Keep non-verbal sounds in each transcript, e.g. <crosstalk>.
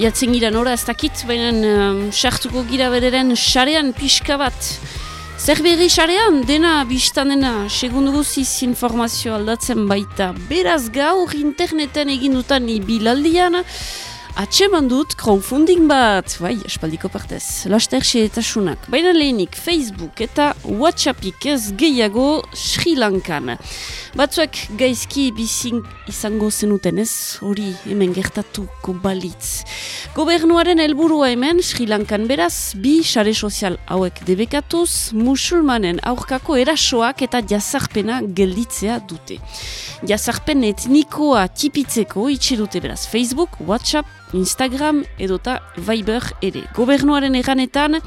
Abiatzen gira nora ez dakit, baina um, sartuko gira bederen xarean pixka bat. Zer berri xarean, dena biztan dena, segun guziz informazio aldatzen baita. Beraz gaur interneten egin dutan ibilaldian, Atxeman dut crowdfunding bat, bai, espaldiko partez, laster eta sunak. Baina lehenik Facebook eta Whatsappik ez gehiago Sri Lankan. Batzuek gaizki bizin izango zenuten ez, hori hemen gertatuko balitz. Gobernuaren helburua hemen Sri Lankan beraz, bi sare sozial hauek debekatuz, musulmanen aurkako erasoak eta jazarpena gelditzea dute. Jazarpen etnikoa tipitzeko itxe beraz Facebook, Whatsapp, Instagram edota Viber ere. Gobernuaren eganetan,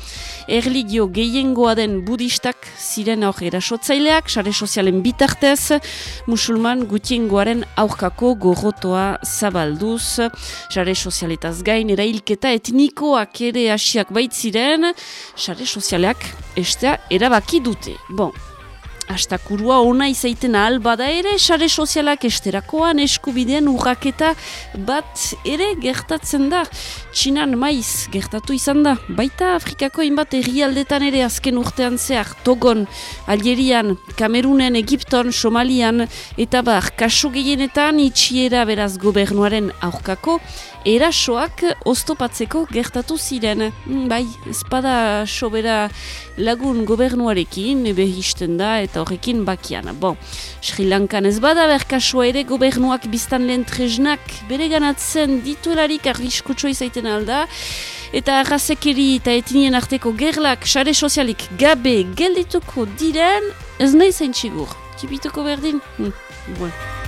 erligio gehiengoa den budistak ziren aur erasotzaileak, sare sozialen bitartez, musulman gutiengoaren aurkako gorrotoa zabalduz, sare sozialetaz gain, erailketa etnikoak ere hasiak baitziren, sare sozialeak estea erabaki dute. Bon, Astakurua ona izaiten ahal bada ere, sare sozialak esterakoan eskubidean urraketa bat ere gertatzen da. Txinan maiz gertatu izan da. Baita Afrikako inbat herrialdetan ere azken urtean zehar, Togon, Algerian, Kamerunen, Egipton, Somalian, eta bar, kaso gehienetan itxiera beraz gobernuaren aurkako, erasoak oztopatzeko gertatu ziren. Bai, espada sobera lagun gobernuarekin, ebe histen da, eta horrekin bakian. Bon, Sri Lankan ez bada berkasua ere gobernuak biztan lehen tresnak bere ganatzen dituelarik arriskutsua izaiten alda, eta arrazekeri eta etinien arteko gerlak sare sozialik gabe geldituko diren, ez nahi zain txigur. Tipituko berdin? Hm, bueno.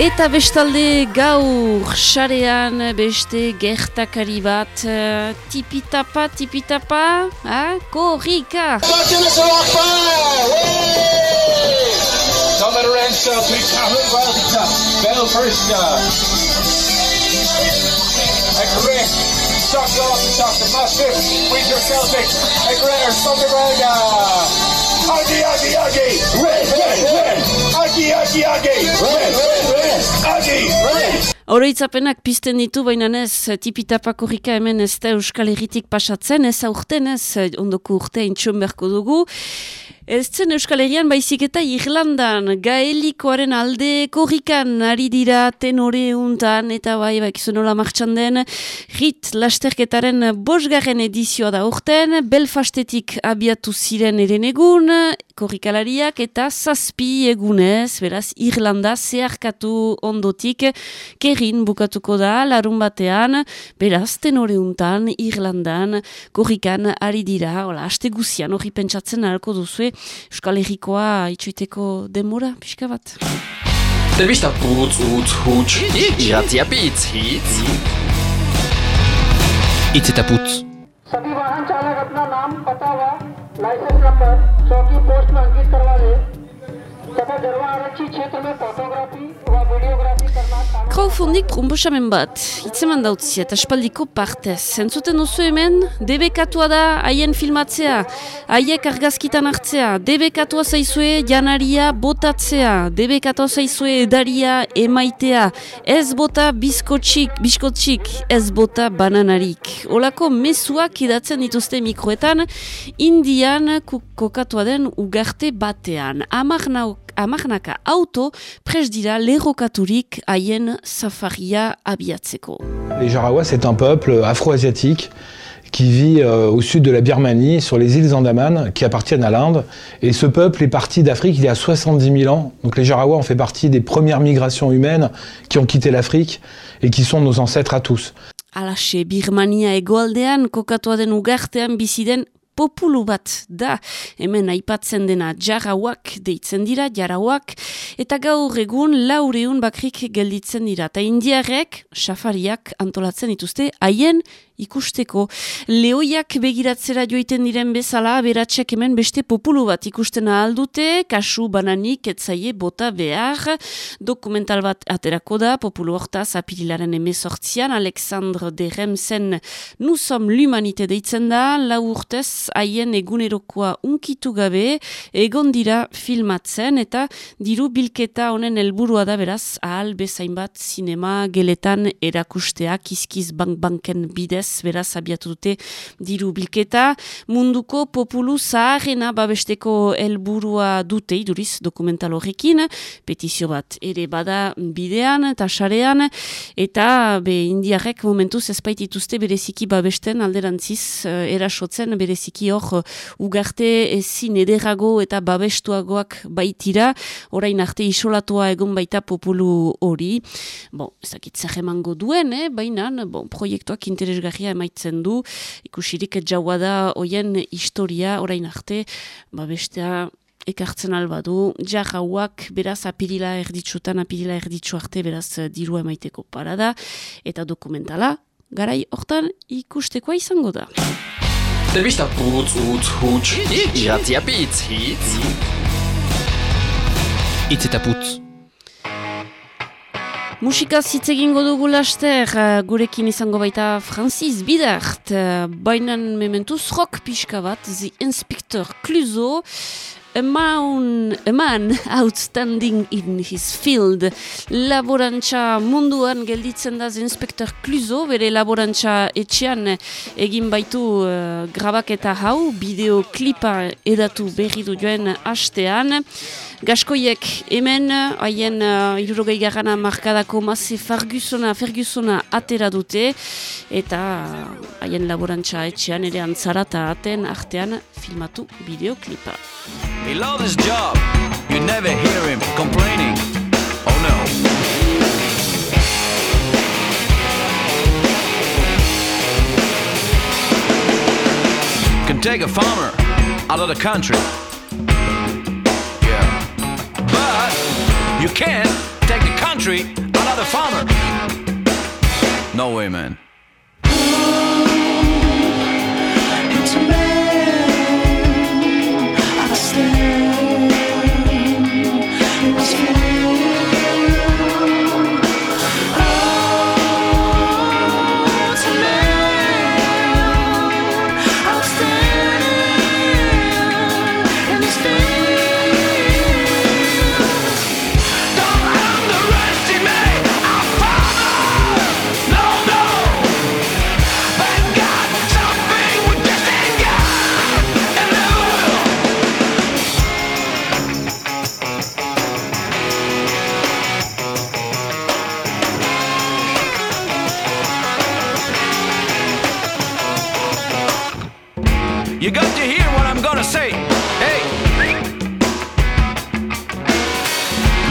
Eta bestalde gaur xarean beste gertakari bat uh, tipitapa, tipitapa, ha? korrika! Agi, agi, agi! Red, red, red! Agi, agi, agi! Red, red, red! Agi, red! Oroitzapenak pizten ditu, baina ez tipitapako rika hemen ez da Euskal Herritik pasatzen, ez aurten ez ondoko urte intxon berko dugu. Ez zen Euskal Herrian baizik eta Irlandan. Gaelikoaren alde korrikan ari dira tenore untan eta bai bai nola martxan den. Hit lasterketaren bosgarren edizioa da urten. Belfastetik abiatu ziren eren egun korrikalariak eta zazpi egunez beraz Irlanda zeharkatu ondotik. Kerin bukatuko da larun batean. Beraz tenore untan Irlandan korrikan ari dira. Hola, aste guzian hori pentsatzen alko duzue Euskal Herrikoa itxoiteko demora, pixka bat. Zerbista putz, utz, huts, iratzia pitz, hitz. Itz eta putz. सभी वाहन चालक अपना नाम पता व licence number चौकी post में अंकित करवा ले Crowdfunding prombosamen bat, hitzeman dautzi eta espaldiko partez. Zentzuten duzu hemen, debekatua da haien filmatzea, haiek argazkitan hartzea, debekatua zaizue janaria botatzea, debekatua zaizue edaria emaitea, ez bota bizkotxik, bizkotxik, ez bota bananarik. Olako mezuak idatzen dituzte mikroetan, indian kokatua den ugarte batean. Amar nauk amarnaka auto pres dira lerrokaturik haien safaria abiatzeko. Les Jarawas, c'est un peuple afro-asiatique qui vit euh, au sud de la Birmanie, sur les îles Andaman, qui appartiennent à l'Inde. Et ce peuple est parti d'Afrique il y a 70 000 ans. Donc les Jarawas ont fait partie des premières migrations humaines qui ont quitté l'Afrique et qui sont nos ancêtres à tous. Alaxe, Birmania egoaldean, kokatua den ugartean populu bat da hemen aipatzen dena jarrauak deitzen dira, jarrauak, eta gaur egun laureun bakrik gelditzen dira. Ta indiarek, safariak antolatzen dituzte, haien ikusteko. Leoiak begiratzera joiten diren bezala, beratxek hemen beste populu bat ikusten aldute, kasu bananik etzaie bota behar. Dokumental bat aterako da, populu hortaz apirilaren emezortzian, Alexandre de Remsen nusom l'humanite deitzen da, lau urtez haien egunerokoa unkitu gabe, egon dira filmatzen, eta diru bilketa honen helburua da beraz, ahal bezain bat sinema geletan erakusteak izkiz bank-banken bidez, beraz abiatu dute diru bilketa. Munduko populu zaharrena babesteko helburua dute iduriz dokumental horrekin, petizio bat ere bada bidean eta sarean, eta be indiarrek momentuz ezpaitituzte bereziki babesten alderantziz uh, erasotzen bereziki hor ugarte ezin ederago eta babestuagoak baitira, orain arte isolatua egon baita populu hori. Bon, ez dakit zer emango duen, eh? baina bon, proiektuak interesgarri interesgarria emaitzen du, ikusirik jaua da hoien historia orain arte, ba bestea ekartzen alba du, jarrauak beraz apirila erditsutan, apirila erditsu arte beraz diru emaiteko parada, eta dokumentala, garai hortan ikustekoa izango da. Telebista putz, utz, huts, iratzia pitz, hitz. Itz eta putz. Musika zitzegingo dugu laster, uh, gurekin izango baita Francis Bidart, uh, bainan mementuz rock pixka bat, The Inspector Cluzo, a man, a man outstanding in his field. Laborantza munduan gelditzen da Inspektor Cluzo, bere laborantza etxean egin baitu uh, grabaketa hau, bideoklipa edatu berri du joen hastean. Gaskoiek hemen, haien uh, irurogei garrana markadako maze Fergusona, Fergusona atera dute, eta haien laborantza etxean ere antzara eta aten artean filmatu bideoklipa. He loves his job. You never hear him complaining. Oh no. Can take a farmer out of the country. Yeah. But you can't take the country out of the farmer. No way, man. Don't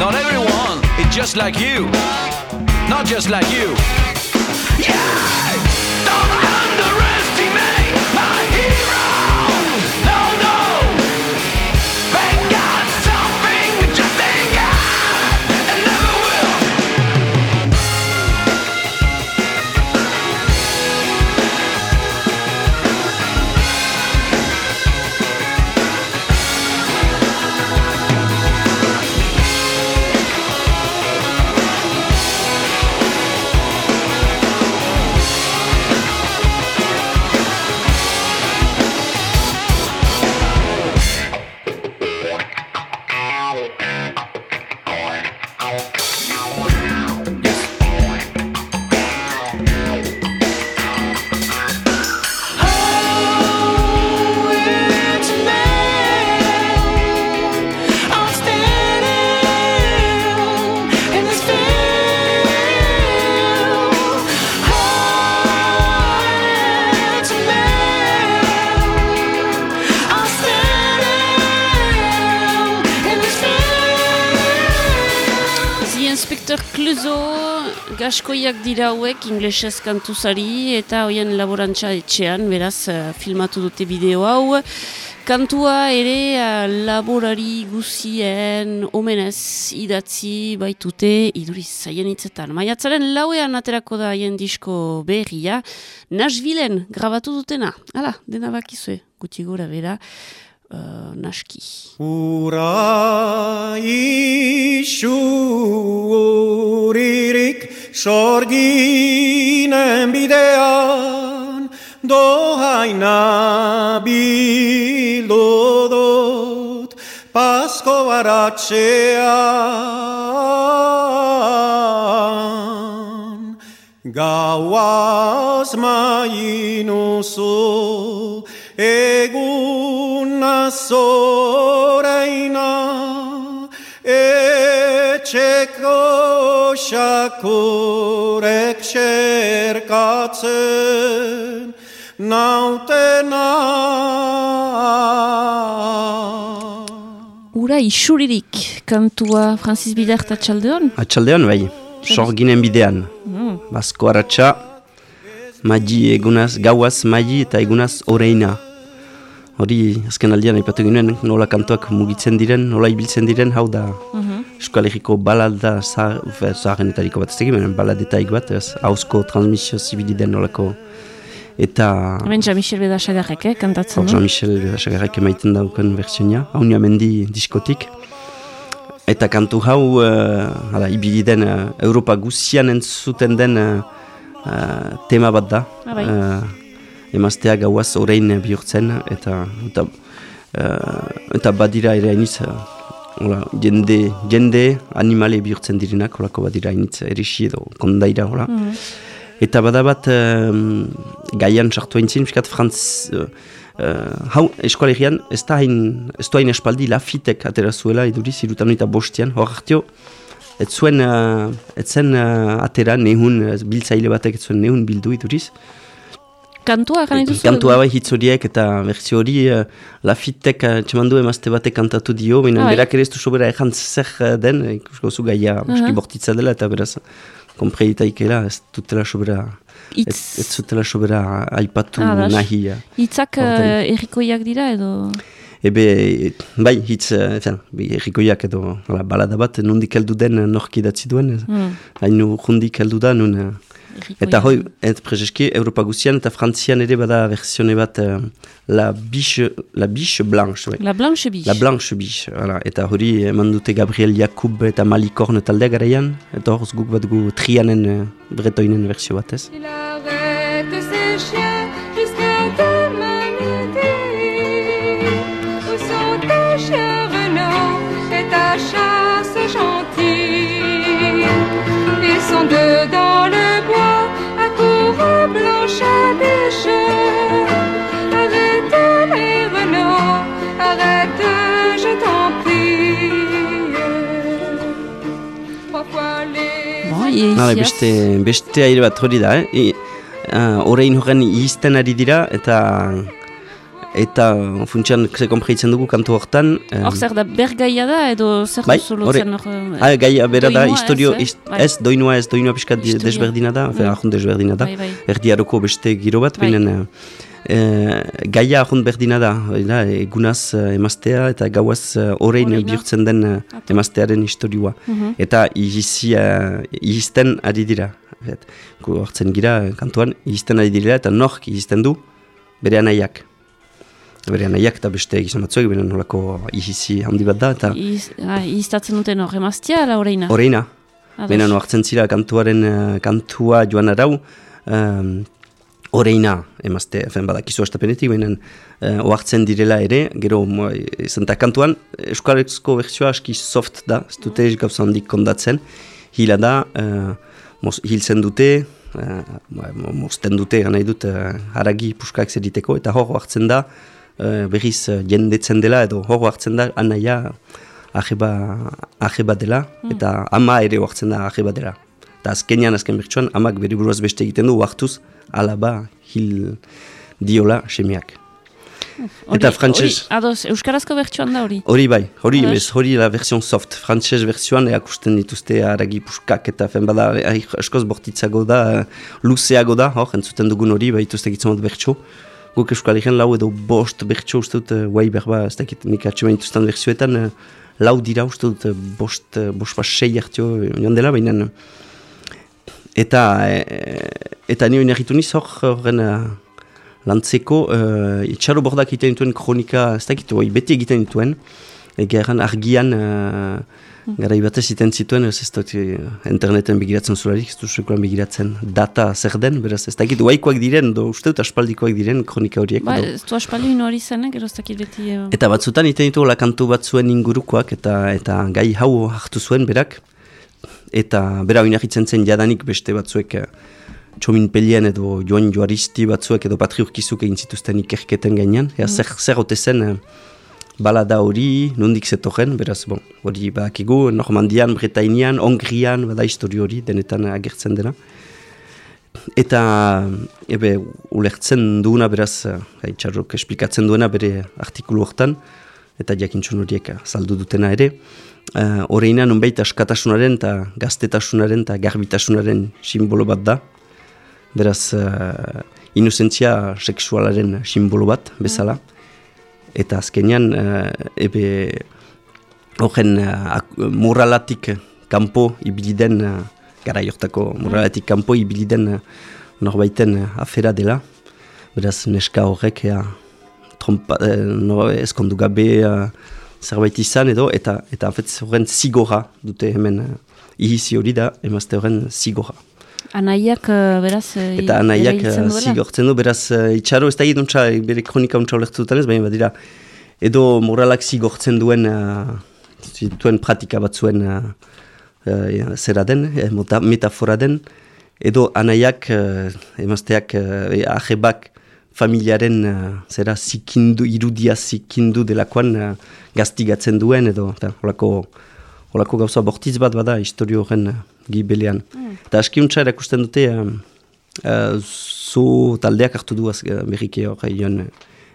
Not everyone is just like you. Not just like you. Gaskoiak dira hauek inglesez kantuzari eta hoien laborantza etxean, beraz, eh, filmatu dute bideo hau. Kantua ere uh, laborari guzien omenez idatzi baitute iduriz zaien hitzetan. Maiatzaren lauean aterako da haien disko berria, Nashvilleen grabatu dutena. Hala, dena bakizue, gutxi gora bera, uh, naski. Ura isuririk sorginen bidean dohaina bildu dut pasko baratxean Gauaz mainuzu eguna zoreina etxeko xakurek xerkatzen nautena Ura isuririk kantua Francis Bidart atxaldeon? Atxaldean bai, sorginen bidean. Mm. Basko aratsa, magi egunaz, gauaz magi eta egunaz oreina. Hori azken aldian aipatu ginen, nola kantuak mugitzen diren, nola ibiltzen diren, hau da Mhm. Euskal Herriko balada zaharrenetariko bat, ez egin, baladetaik bat, ez, hauzko transmisio zibili den nolako. Eta Hemen Jean-Michel Bedasagarrek, eh, kantatzen du. Jean-Michel Bedasagarrak emaiten dauken versionia, hau mendi diskotik. Eta kantu hau, uh, hala, ibili den, uh, Europa guzian entzuten den uh, tema bat da. Ah, bai. Uh, emaztea gauaz orain bihurtzen, eta, eta, uh, eta badira ere hainiz, uh, hola, jende, jende animale bihurtzen direnak, holako badira hainitz erixi edo kondaira, hola. Mhm. Eta badabat um, gaian sartu haintzin, piskat frantz... Uh, uh, hau eskolegian ez da hain, ez hain espaldi lafitek atera zuela iduriz, irutan eta bostian, hor hartio, ez zuen, uh, ez zen uh, atera nehun, biltzaile batek ez zuen nehun bildu iduriz. Kantua gana dituzu? Kantua bai hitz horiek eta berzio hori uh, lafitek uh, txemandu emazte batek kantatu dio, baina Ah, bai. berak ere ez du sobera ezan zer uh, den, eh, ikusko zu gaia uh bortitza dela eta beraz kompreitaikela ez dutela sobera ez, Itz, ez zutela sobera aipatu Ah, nahi. hitzak Horten. uh, errikoiak dira edo... Ebe, bai, hitz, uh, fen, errikoiak edo hala, balada bat, nondik heldu den uh, nork idatzi duen, Hmm, hainu jundik heldu da, nun, uh. Eta hoi, et prezeski, Europa guzian eta Frantzian ere bada versione bat uh, la biche, la biche blanche. La Blanche Biche. La blanche biche, voilà. eta hori eman dute Gabriel Jakub eta Malikorn taldea garaian, eta hor guk bat gu trianen uh, bretoinen versio bat ez? Il arrête ses chiens jusqu'à demain midi. Où sont tes chiens Renaud et ta chasse gentille Ils sont deux Hala, beste, beste aire bat hori da, eh? E, uh, Horein horren izten ari dira, eta eta funtsian ze konpreitzen dugu kantu hortan. eh, Hor zer da, bergaia da edo zer Bai, lotzen hor... Ah, gaia bera da, historio, ez, eh? Bai. ez, doinua ez, doinua pixkat desberdina da, mm. Mm. ahun desberdina da, Bai, bai. erdiaroko beste giro bat, Bai. baina eh, gaia ahun berdina da, da, egunaz eh, emaztea eta gauaz eh, Oreina. bihurtzen den emaztearen historioa. Mhm. Eta ihizi, uh, ihizten ari dira. Et, hartzen gira kantuan, ihizten ari dira eta nork ihizten du bere anaiak. Bere anaiak eta beste gizon batzuek, bere nolako ihizi handi bat da, eta Iz, ah, iztatzen duten hor, emaztia ala horreina? Baina no hartzen zira kantuaren kantua joan arau, um, oreina emazte, fen badakizu astapenetik, baina uh, ohartzen direla ere, gero izan ta kantuan, Euskarazko bertsioa aski soft da, ez dute gauza handik kondatzen, hila da, mos, hiltzen dute, mo- mozten dute, gana dut, uh, haragi puskak zeriteko, eta hor hartzen da, uh, berriz uh, jendetzen dela, edo hor hartzen da, anaia, ajeba, ajeba dela, eta ama ere oartzen da ajeba dela. Eta azkenean, azken bertsuan, amak bere buruaz beste egiten du, oartuz, alaba hil diola semeak. Hori- eta frantses- Ados, euskarazko bertsuan da hori? Hori bai, hori emez, hori la version soft. Frantses versioan eakusten dituzte aragi puskak eta fen bada eh, askoz bortitzago da, eh, luzeago da, hor, entzuten dugun hori, bai dituzte gitzon bat bertso. guk Euskal lau edo bost bertso uste dut, uh, guai berba, ez dakit nik atxema intuztan berzioetan, uh, lau dira uste dut, bost, bost bat sei hartio joan dela, baina eta e, eta nio inerritu niz hor horren uh, lantzeko uh, itxaro bordak egiten dituen kronika, ez dakit, oi, beti egiten dituen, egeran argian uh, gara ibatez iten zituen, ez ez dut interneten begiratzen zularik, ez dut sekulan begiratzen data zer den, beraz ez dakit uaikoak diren, do uste dut aspaldikoak diren kronika horiek. Ba, ez du aspaldi hori zen, eh, gero ez dakit beti... Eta batzutan iten ditu kantu batzuen ingurukoak eta eta gai hau hartu zuen berak. Eta bera oinarritzen zen jadanik beste batzuek eh, txomin pelien edo joan joaristi batzuek edo patri urkizuk egin zituzten ikerketen gainean. Ea zer, zer ote zen eh, balada hori, nondik zetoren, beraz, bon, hori badakigu, Normandian, Bretainian, Hongrian, bada histori hori, denetan agertzen dena. Eta, ebe, ulertzen duena, beraz, eh, itxarrok esplikatzen duena bere artikulu hortan, eta jakintxon horiek saldu dutena ere. Uh, Horeina nunbait askatasunaren eta gaztetasunaren eta garbitasunaren simbolo bat da. Beraz, uh, inozentzia seksualaren simbolo bat bezala. Eta azkenean, uh, ebe, horren uh, moralatik kanpo ibiliden, uh, gara jortako moralatik kanpo ibiliden uh, norbaiten uh, afera dela. Beraz, neska horrek, ea, trompa, eh, no, eskondu gabe uh, zerbait izan edo, eta eta afet horren zigorra dute hemen uh, ihizi hori da, emazte horren zigorra. Anaiak, eh, beraz... eh, Eta anaiak uh, zigortzen du, beraz, uh, itxaro ez da egin untsa, bere kronika untsa ulertu dutenez, baina badira, edo moralak zigortzen duen, uh, zituen pratika batzuen uh, uh, zera den, eh, mota- metafora den, edo anaiak, uh, emazteak, uh, ahebak, familiaren uh, zera zikindu, irudia zikindu delakoan uh, gaztigatzen duen, edo eta, holako, holako gauza bortiz bat bada historio horren uh, gibelean. Eta askiuntza erakusten dute, um, uh, zu taldeak hartu du az- uh, berriki hor, jon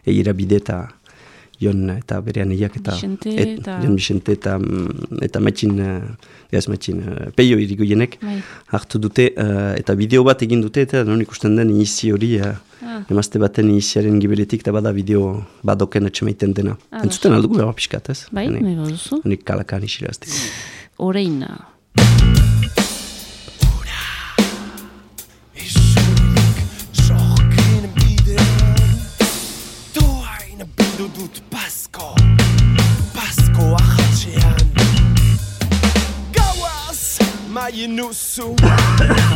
eira bide eta jon eta bere aneiak eta Vicente et, eta- jon Vicente eta, mm, eta matxin, ez matxin, uh, peio irigoienek Bai. hartu dute, uh, eta bideo bat egin dute, eta non ikusten den izi hori, uh, Ah. emazte baten iziaren gibeletik, eta bada bideo badoken etxemaiten dena. Ah, Entzuten aldugu behar piskat, ez? Bai, nahi baduzu. Nik kalakan isirazteko. Oreina. Gauaz maien nuzu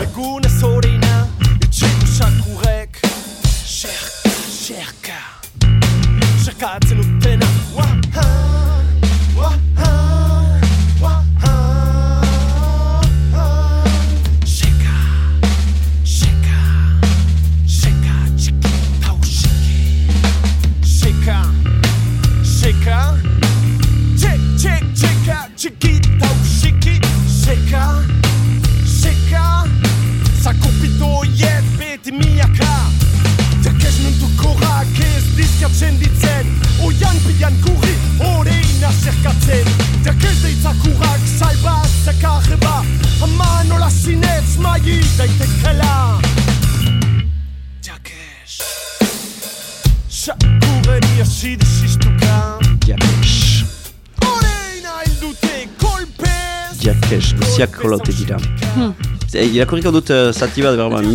Egunez horina Itxeko sakurek Xerka, xerka. Xerkatzen utena. Waha, bilakatzen ditzen Oian bilan gurri horrein azerkatzen Jakez deitzakurrak zaiba zekarreba Ama nola zinez mai daitekela Jakez Sakuren iasid ziztuka Jakez Horreina hildute kolpez Jakez, guziak kolote dira hmm. Irakurriko dut zati bat, berman,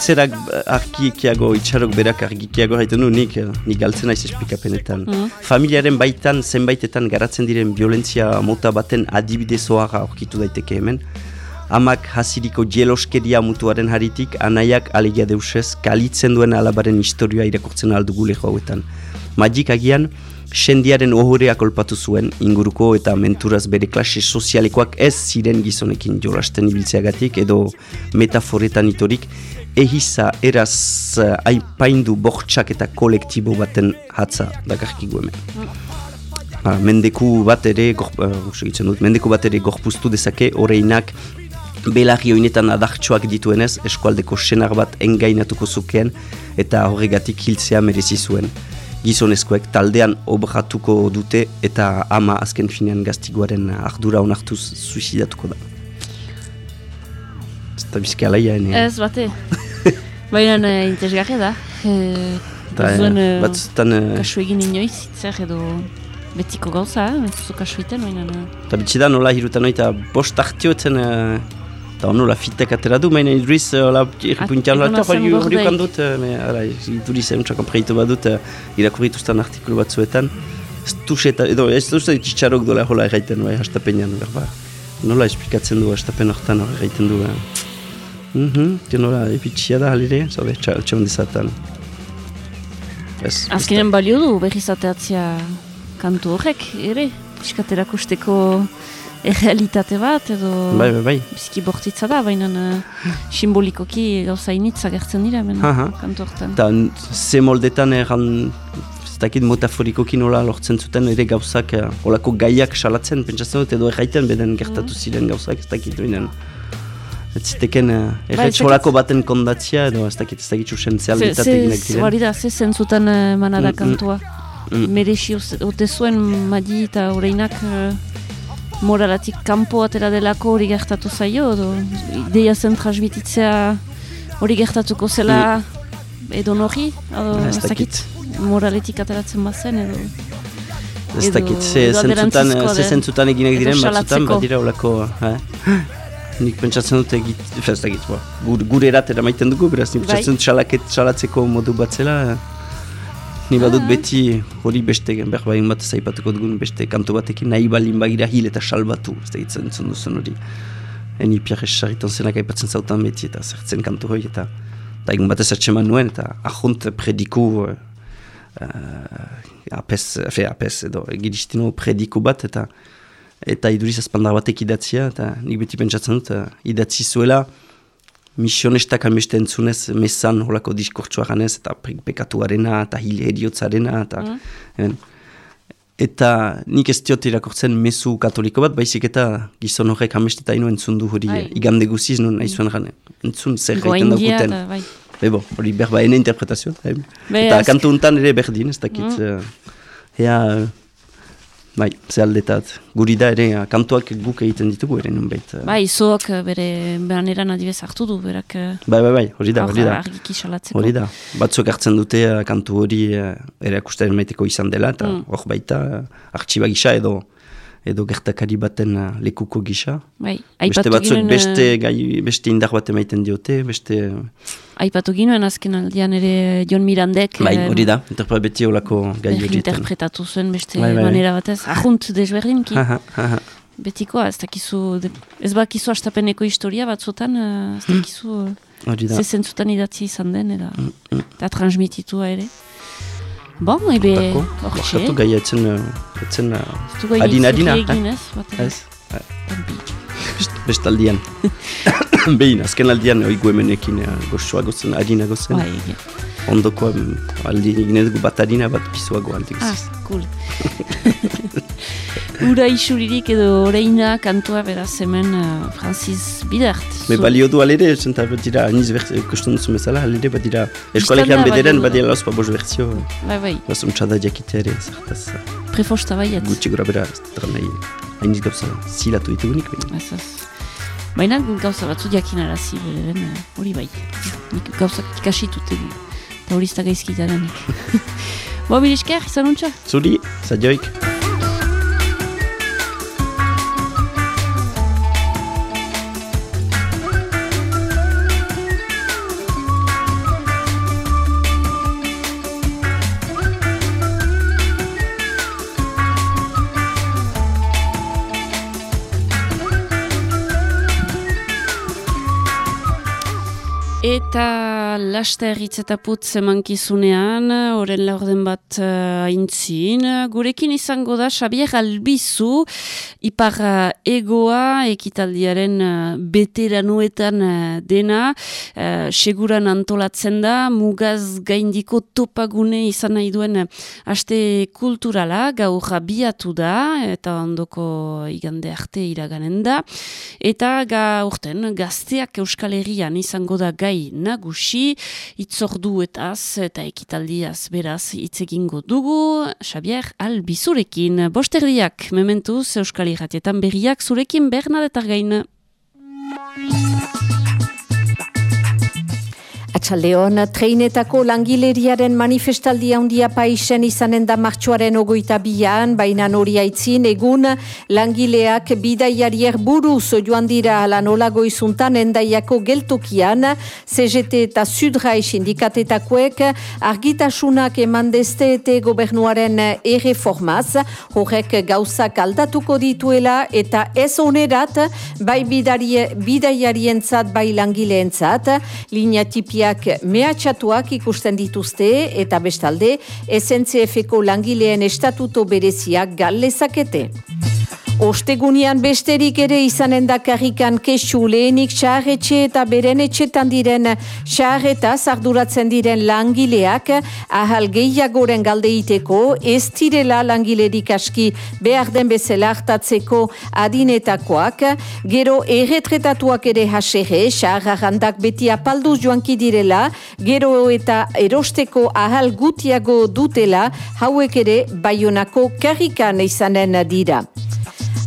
mi- e, zerak uh, argikiago, itxarok berak argikiago haiten du, nik, uh, nik galtzen naiz esplikapenetan. Familiaren baitan, zenbaitetan garatzen diren violentzia mota baten adibide zoara aurkitu daiteke hemen. Amak hasiriko jeloskeria mutuaren haritik, anaiak alegia deusez, kalitzen duen alabaren historioa irakurtzen aldugu leho hauetan. Magik agian, sendiaren ohorea kolpatu zuen, inguruko eta menturaz bere klase sozialekoak ez ziren gizonekin jolasten ibiltzeagatik edo metaforetan itorik, ehiza eraz uh, aipaindu bortxak eta kolektibo baten hatza dakarkigu hemen. Ba, mendeku bat ere, gor, uh, dut, mendeku bat ere gorpuztu dezake oreinak belarri hoinetan adartxoak dituenez, eskualdeko senar bat engainatuko zukeen eta horregatik hiltzea merezi zuen. Gizonezkoek taldean obratuko dute eta ama azken finean gaztiguaren ardura onartuz suicidatuko da. Bizke alaia, ene. Ez, bate. <laughs> Baina eh, interesgarria da. Eh, Eta, Zuen, eh, eh, batzutan, eh, Kasu egin inoiz, itzer edo betiko gauza, eh? ez duzu kasu iten, baina... eh, eta bitxi da nola hirutan oita bost hartioetzen, eh, eta nola fitek atera du, maina iduriz, eh, hola, zen hori hori gordeik. ukan dut, eh, me, ara, iduriz egun txakon preitu badut, eh, irakurrituzten artikulu batzuetan, ez duzeta, edo ez duzeta txitsarok dola hola erraiten, bai, hastapenean, berba. Nola esplikatzen du, hastapen hortan hori erraiten du, eh. Mhm, mm nola, epitxia da halire, zaude, txaltxon dizatan. Ez, Azkenen balio du berriz ateatzea kantu horrek, ere, piskat erakusteko errealitate bat, edo Bai, bai, bai. bizki bortitza da, baina eh, simbolikoki gauza initz agertzen dira, Aha. kantu hortan. Eta n- ze moldetan erran, ez dakit metaforikoki nola lortzen zuten ere gauzak, eh, olako gaiak salatzen, pentsatzen dut edo erraiten beden gertatu ziren gauzak, ez dakit duinen. Ez ziteken, uh, ez erretz dakit. olako baten kondatzia edo ez dakit ez dakit zuzen Ze, zealditateginak ze, diren. hori da, ze zentzutan uh, mana da Mm, mm. kantua. Mm. Merexi oz- ote zuen madi eta oreinak eh, moralatik kanpo atera delako hori gertatu zaio, edo ideia zen transmititzea hori gertatuko zela edo nori, edo ez dakit, moraletik ateratzen bazen, edo... Ez dakit, ze zentzutan, ze zentzutan eginak diren batzutan, badira olako, eh? <laughs> Nik pentsatzen dut egit, ez dakit, ba, gure, gure eratera maiten dugu, beraz, nik Bai. pentsatzen dut salaket, salatzeko modu bat zela, eh, Ni badut Ah. beti hori beste, behar bain bat zaipatuko dugun beste kantu batekin, nahi balin bagira hil eta salbatu, ez da hitzen entzun duzen hori. Eni Pierre Sarriton zenak aipatzen zautan beti eta zertzen kantu hori eta eta egun batez atseman nuen eta ahunt prediku uh, apes, fe, apes edo egiristino prediku bat eta eta iduriz azpandar batek idatzia eta nik beti pentsatzen dut uh, idatzi zuela misionestak ameste entzunez mesan holako diskortsua ganez eta pe pekatuarena eta hil heriotzarena eta mm. eta nik ez diot irakortzen mezu katoliko bat baizik eta gizon horrek amesteta ino entzun du hori Bai. eh, igande guziz nun nahi zuen gane entzun zer gaiten Goaindia daukuten eta, bai. Bebo, hori berba ene interpretazio. Eh? Eta kantu untan ere berdin, ez dakit. Mm. ea, eh, bai, ze aldetat. Guri da ere, eh, kantuak guk egiten ditugu ere nunbait. eh. Bai, izoak eh, bere baneran adibez hartu du, berak bai, bai, bai, hori da, hor hori da. argiki salatzeko. Hori da, batzuk hartzen dute kantu hori erakustaren maiteko izan dela, eta Mm. hor baita, artxiba gisa edo edo gertakari baten eh, lekuko gisa. Bai, Beste batzuk ginen, beste, eh, gai, beste indar bat emaiten diote, beste... aipatu ginen azken aldian ere Jon Mirandek Bai, eh, hori da, interpret beti olako gai horietan. interpretatu zuen beste Bai, bai, bai. manera batez. Ahunt desberdinki, Haha, haha. betikoa, ez dakizu, ez bakizu astapeneko historia batzutan, eh, ez dakizu eh, Hori da. ze zentzutan idatzi izan den, eta, eta transmititua ere. Bon, ebe, bakatu gaia etzen, etzen du gai adina, egin eh? ez, ez, bestaldian. Behin, azken aldian, oigu hemenekin uh, gozoa gozen, adina gozen. Bai, egia. Ondoko aldi egin bat adina, bat pizuago aldi Ah, cool. <laughs> Ura isuririk edo oreina kantua beraz hemen uh, Francis Bidart. Me balio du alere, zenta bat dira, aniz bertzio, kuston duzu bezala, alere bat dira, eskolegian da, bederen, bat dira lauzpa bost bertzio, Bai, bai, bat untxada jakitea ere, zertaz, uh, prefosta baiet. gutxi gura bera, ez dut nahi, hainiz gauza zilatu ditugunik. Ez, ez. Baina gauza batzu jakinarazi bederen uh, hori bai. Nik gauzak ikasitut egin. Eta hori izta gaizkitaren. <laughs> Bo, bilisker, izan untxa? Zuri, zadioik. Eta laster hitz eta putz emankizunean, oren laurden bat uh. Gurekin izango da Xabier Albizu, ipar uh, egoa ekitaldiaren uh, beteranuetan uh, dena, uh, seguran antolatzen da, mugaz gaindiko topagune izan nahi duen aste kulturala, gaur abiatu da, eta ondoko igande arte iraganen da. Eta gaurten gazteak Euskal Herrian izango da gai nagusi, itzorduetaz eta ekitaldiaz beraz hitz egingo dugu, Xabier Albizurekin. Bosterdiak, mementuz Euskal Herratietan berriak zurekin Bernadetar gain. Atxaldeon, treinetako langileriaren manifestaldia handia paisen izanen da martxoaren ogoita bian, baina hori aitzin, egun langileak bidaiarier buruz joan dira lan olago izuntan endaiako geltokian, CGT eta Sudrai sindikatetakoek argitasunak eman desteete gobernuaren erreformaz, horrek gauzak aldatuko dituela eta ez onerat bai bidaiarientzat bai langileentzat, linea tipiak mehatxatuak ikusten dituzte eta bestalde SNCF-ko langileen estatuto bereziak gal lezakete. Ostegunian besterik ere izanen da karrikan kesu lehenik xarretxe eta beren etxetan diren xarreta zarduratzen diren langileak ahal gehiagoren galdeiteko ez direla langilerik aski behar den bezala hartatzeko adinetakoak gero erretretatuak ere haserre xarrarandak beti apalduz joanki direla gero eta erosteko ahal gutiago dutela hauek ere baionako karrikan izanen dira.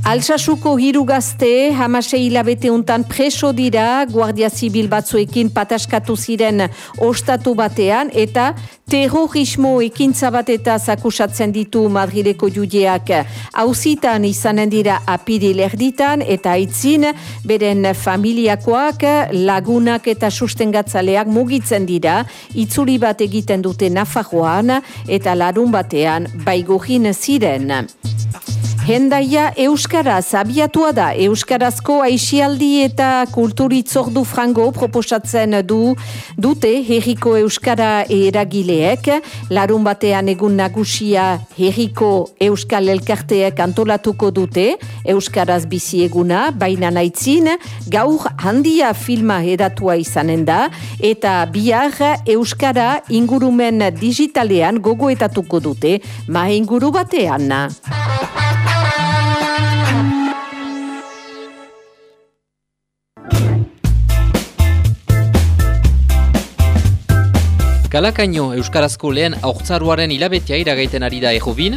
Altsasuko hiru gazte, hamase hilabete untan preso dira, Guardia Zibil batzuekin pataskatu ziren ostatu batean, eta terrorismo ekintza bat eta zakusatzen ditu Madrileko judeak. Hauzitan izanen dira apiril erditan, eta aitzin, beren familiakoak, lagunak eta sustengatzaleak mugitzen dira, itzuri bat egiten dute Nafarroan, eta larun batean baigohin ziren. Hendaia Euskaraz abiatua da. Euskarazko aixialdi eta kulturitzordu frango proposatzen du dute herriko Euskara eragileek. Larun batean egun nagusia herriko Euskal Elkarteek antolatuko dute. Euskaraz bizi eguna, baina naitzin, gaur handia filma eratua izanen da. Eta bihar Euskara ingurumen digitalean gogoetatuko dute, ma inguru batean. Galakaino Euskarazko lehen aurtzaruaren hilabetea iragaiten ari da errobin.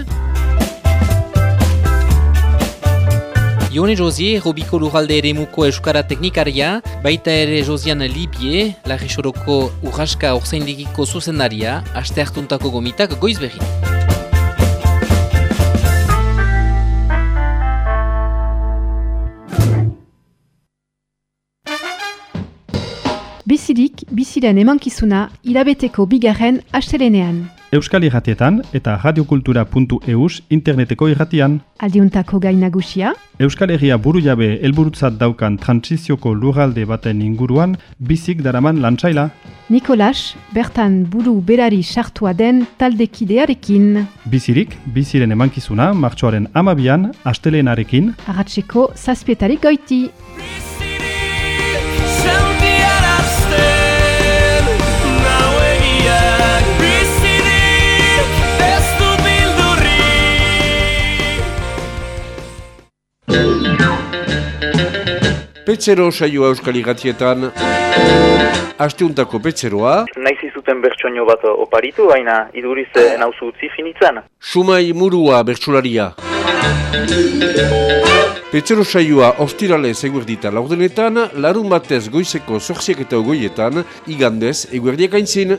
Ione Josie, Robiko Lurralde eremuko Euskara teknikaria, baita ere Josian Libie, Larrisoroko Urraska Orzaindigiko zuzendaria, aste hartuntako gomitak goiz behin. Bizirik, biziren emankizuna, hilabeteko bigarren astelenean. Euskal Irratietan eta radiokultura.eus interneteko irratian. Aldiuntako gainagusia. Euskal Herria buru jabe helburutzat daukan transizioko lurralde baten inguruan bizik daraman lantzaila. Nikolas, bertan buru berari sartua den taldekidearekin. Bizirik, biziren emankizuna martxoaren amabian asteleenarekin. Arratxeko zazpietarik goiti. Petzero saioa euskal igatietan, asteuntako petzeroa. Naiz izuten bertsoño bat oparitu, baina iduriz nauzu utzi finitzen. Sumai murua bertsularia. Petzero saioa ostirale eguerdita laurdenetan, larun batez goizeko zorziak eta ogoietan, igandez eguerdiak aintzin.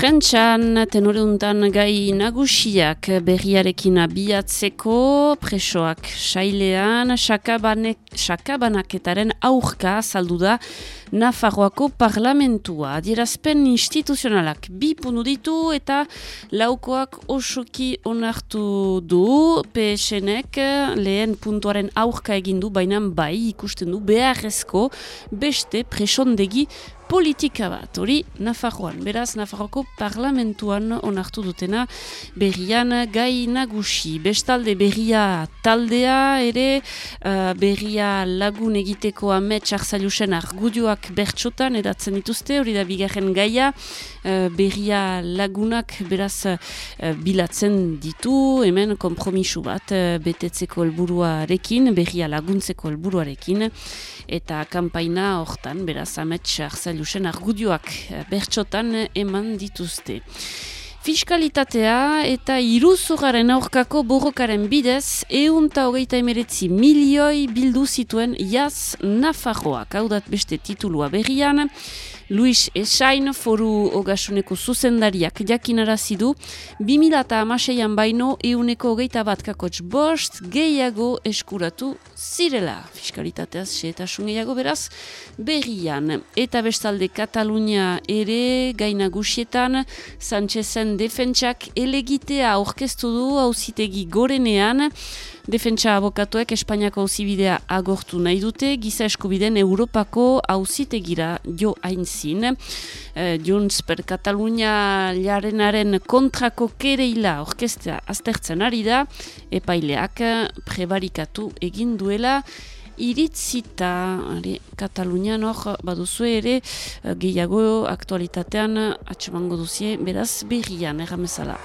Prentxan, tenoruntan gai nagusiak berriarekin abiatzeko, presoak sailean, sakabanaketaren aurka saldu da Nafarroako parlamentua. Adierazpen instituzionalak bi punu ditu eta laukoak osoki onartu du PSNek lehen puntuaren aurka egin du, baina bai ikusten du beharrezko beste presondegi politika bat, hori Nafarroan, beraz Nafarroko parlamentuan onartu dutena berrian gai nagusi. Bestalde berria taldea ere, uh, berria lagun egiteko amets arzailusen argudioak bertxotan edatzen dituzte, hori da bigarren gaia, uh, berria lagunak beraz uh, bilatzen ditu, hemen kompromisu bat uh, betetzeko helburuarekin, berria laguntzeko helburuarekin, eta kanpaina hortan, beraz amets arzailusen argudioak uh, bertxotan eman dituzte. Fiskalitatea eta iruzugaren aurkako borrokaren bidez, eunta hogeita emeretzi milioi bildu zituen jaz Nafarroak, hau beste titulua berrian, Luis Esain foru ogasuneko zuzendariak jakinarazi du 2006an baino euneko hogeita bat kakotx bost gehiago eskuratu zirela. Fiskalitateaz xeetasun gehiago beraz berrian. Eta bestalde Katalunia ere gaina gusietan Sánchezen defentsak elegitea orkestu du hauzitegi gorenean Defentsa abokatuek Espainiako auzibidea agortu nahi dute, giza eskubiden Europako auzitegira jo aintzin. E, Junts per Katalunia jarenaren kontrako kereila orkestea aztertzen ari da, epaileak prebarikatu egin duela, iritzita ari, Katalunian hor baduzu ere gehiago aktualitatean atxemango duzie, beraz berrian erramezala.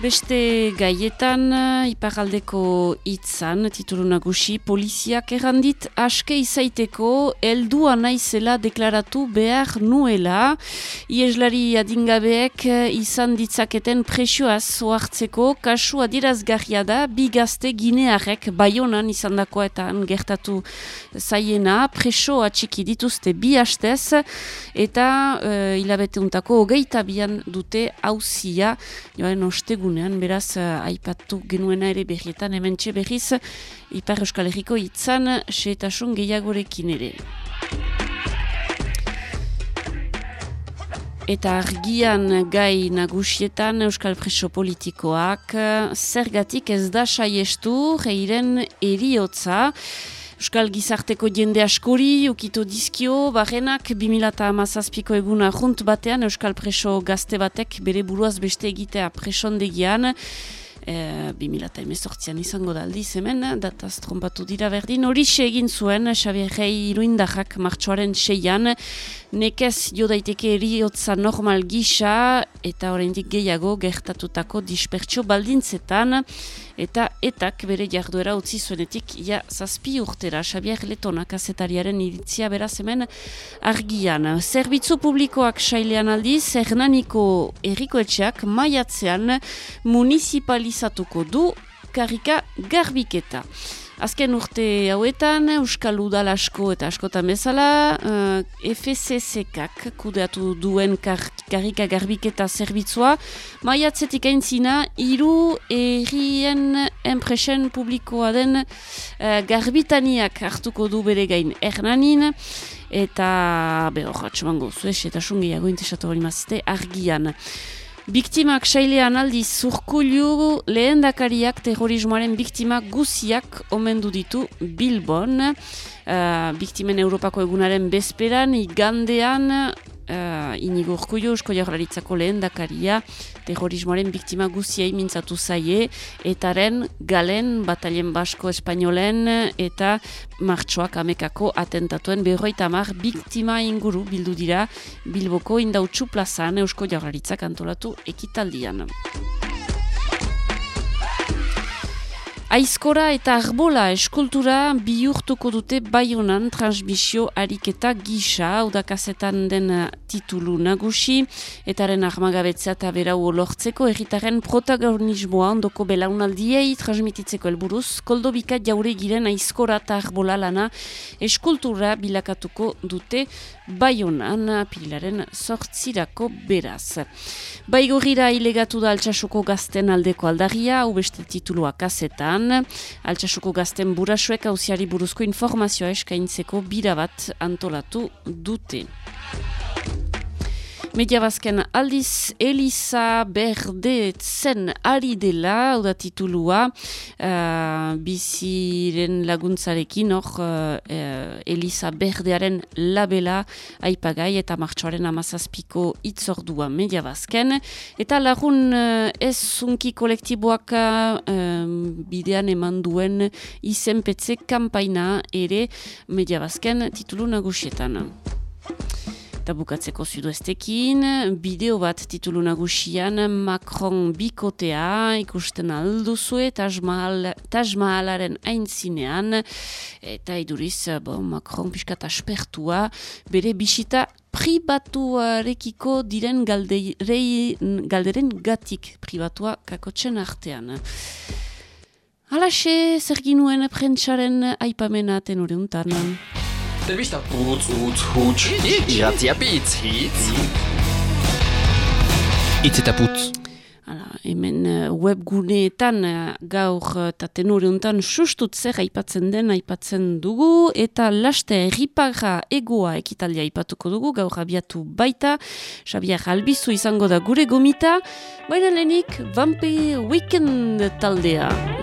Beste gaietan, iparaldeko hitzan, titulu nagusi, poliziak errandit aske izaiteko heldua naizela deklaratu behar nuela. Ieslari adingabeek izan ditzaketen presioaz zoartzeko, kasu adirazgarria da, bi gazte ginearek baionan izan eta gertatu zaiena, preso atxiki dituzte bi hastez, eta uh, hilabete untako hogeita bian dute hauzia, joan ostegun egunean, beraz, uh, aipatu genuena ere berrietan, hemen berriz, Ipar Euskal Herriko itzan, seetasun gehiagorekin ere. Eta argian gai nagusietan Euskal Preso politikoak, zergatik ez da saiestu, reiren eriotza, Euskal Gizarteko jende askori, ukitu dizkio, barrenak 2008ko eguna junt batean Euskal Preso gazte batek bere buruaz beste egitea presondegian, e, 2008an izango da aldiz hemen, dataz trompatu dira berdin, hori egin zuen, Xabier Rei iruindajak martxoaren seian, nekez jo daiteke eriotza normal gisa, eta oraindik gehiago gertatutako dispertsio baldintzetan, eta etak bere jarduera utzi zuenetik ja zazpi urtera Xabier Letona kazetariaren iritzia beraz hemen argian. Zerbitzu publikoak sailean aldiz, Hernaniko errikoetxeak maiatzean municipalizatuko du karika garbiketa. Azken urte hauetan, Euskal Udal asko eta askotan bezala, uh, FCCK kudeatu duen kar, karika garbiketa zerbitzua, maiatzetik aintzina, hiru errien enpresen publikoa den uh, garbitaniak hartuko du bere gain ernanin, eta behor, atxemango, zuez, eta sungiago intesatu hori mazite, argian. Biktimak sailean aldiz zurkulu lehendakariak terrorismoaren biktimak guziak omendu ditu Bilbon. Uh, biktimen Europako egunaren bezperan, igandean, uh, inigo urkullu, usko jaurlaritzako lehendakaria, terrorismoaren biktima guziei mintzatu zaie, etaren galen, batalien basko espainolen, eta martxoak amekako atentatuen berroita mar biktima inguru bildu dira Bilboko indautxu plazan eusko jaurlaritzak antolatu ekitaldian. Aizkora eta arbola eskultura bihurtuko dute baionan transmisio ariketa gisa, hau den uh, titulu nagusi, etaren armagabetzea eta berau lortzeko erritaren protagonismoa ondoko belaunaldiei transmititzeko helburuz, koldobika jaure giren aizkora eta arbola lana eskultura bilakatuko dute baionan pilaren sortzirako beraz. Baigorira ilegatu da altxasuko gazten aldeko aldaria, hau beste titulua kasetan, Altsasuko gazten burasuek hauziari buruzko informazioa eskaintzeko bira bat antolatu dute. Media bazken aldiz Elisa Berde zen ari dela, hau da titulua, uh, biziren laguntzarekin, hor uh, Elisa Berdearen labela aipagai eta martxoaren amazazpiko itzordua media bazken. Eta lagun uh, ez zunki kolektiboak uh, bidean eman duen izenpetze kampaina ere media bazken titulu nagusietan. Eta bukatzeko zuduestekin, bideo bat titulu nagusian Macron bikotea ikusten alduzue Taj Mahal- Taj Mahalaren aintzinean eta iduriz bo, Macron piskat aspertua bere bisita pribatuarekiko diren galderei, galderen gatik pribatua kakotzen artean. Halaxe, zer ginuen prentsaren aipamena tenore untan. Telebista putz, utz, huts, irratia bitz, hitz. Itz eta putz. Hala, hemen eh, webguneetan eh, gaur eta tenore untan sustut zer aipatzen den aipatzen dugu eta laste erripaga egoa ekitaldia aipatuko dugu gaur abiatu baita. Xabier Albizu izango da gure gomita. Baina lehenik Vampire Weekend taldea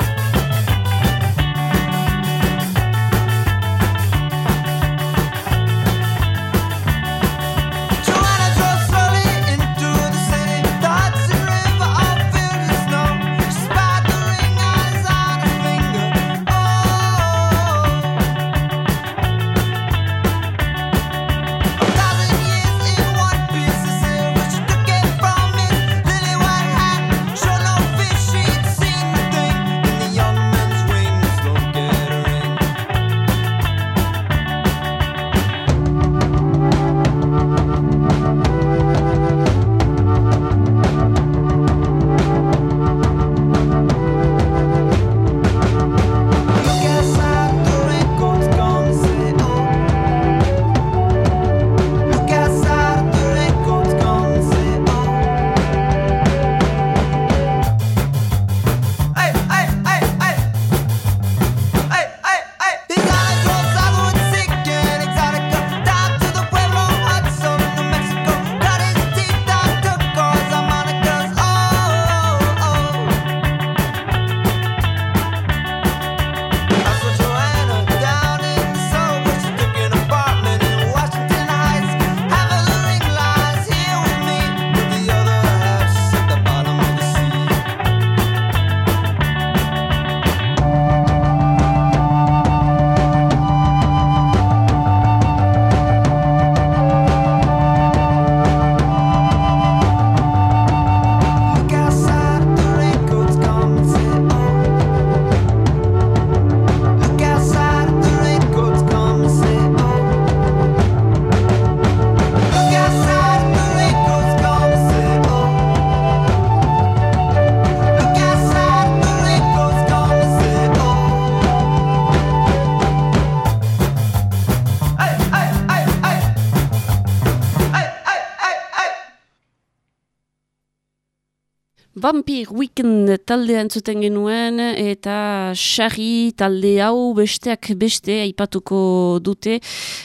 Vampire Weekend taldea entzuten genuen eta Xarri talde hau besteak beste aipatuko dute.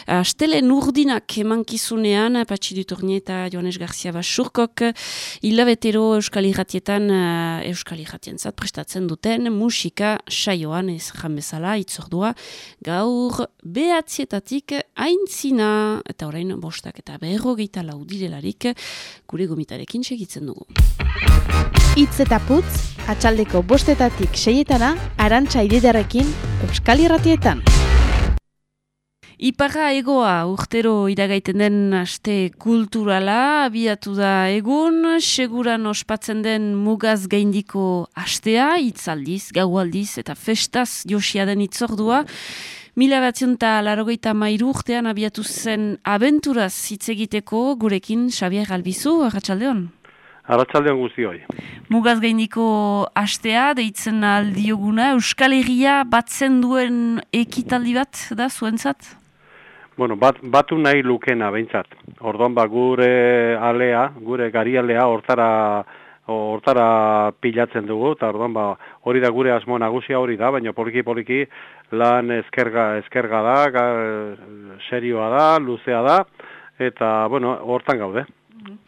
Astelen urdinak emankizunean, Patxi Dutorni eta Joanes Garzia Basurkok, hilabetero Euskal Irratietan, eh, Euskal Irratien zat prestatzen duten musika saioan ez jan bezala, itzordua, gaur behatzietatik aintzina, eta orain bostak eta berrogeita laudirelarik, gure gomitarekin segitzen dugu. Itz eta putz, atxaldeko bostetatik seietana, arantxa ididarekin, Euskal Irratietan. Iparra egoa urtero iragaiten den aste kulturala, abiatu da egun, seguran ospatzen den mugaz gaindiko astea, itzaldiz, gaualdiz eta festaz josia den itzordua. Mila batzion eta larogeita mairu urtean abiatu zen abenturaz hitz egiteko gurekin Xabier Albizu, arratsaldeon. Arratsaldeon guztioi. Mugaz gaindiko astea, deitzen aldioguna, Euskal Herria batzen duen ekitaldi bat da zuentzat? Bueno, bat, batu nahi lukena behintzat. Orduan ba gure alea, gure garialea hortara hortara pilatzen dugu, eta orduan ba hori da gure asmo nagusia hori da, baina poliki poliki lan eskerga, eskerga da, ga, serioa da, luzea da, eta bueno, hortan gaude. mm,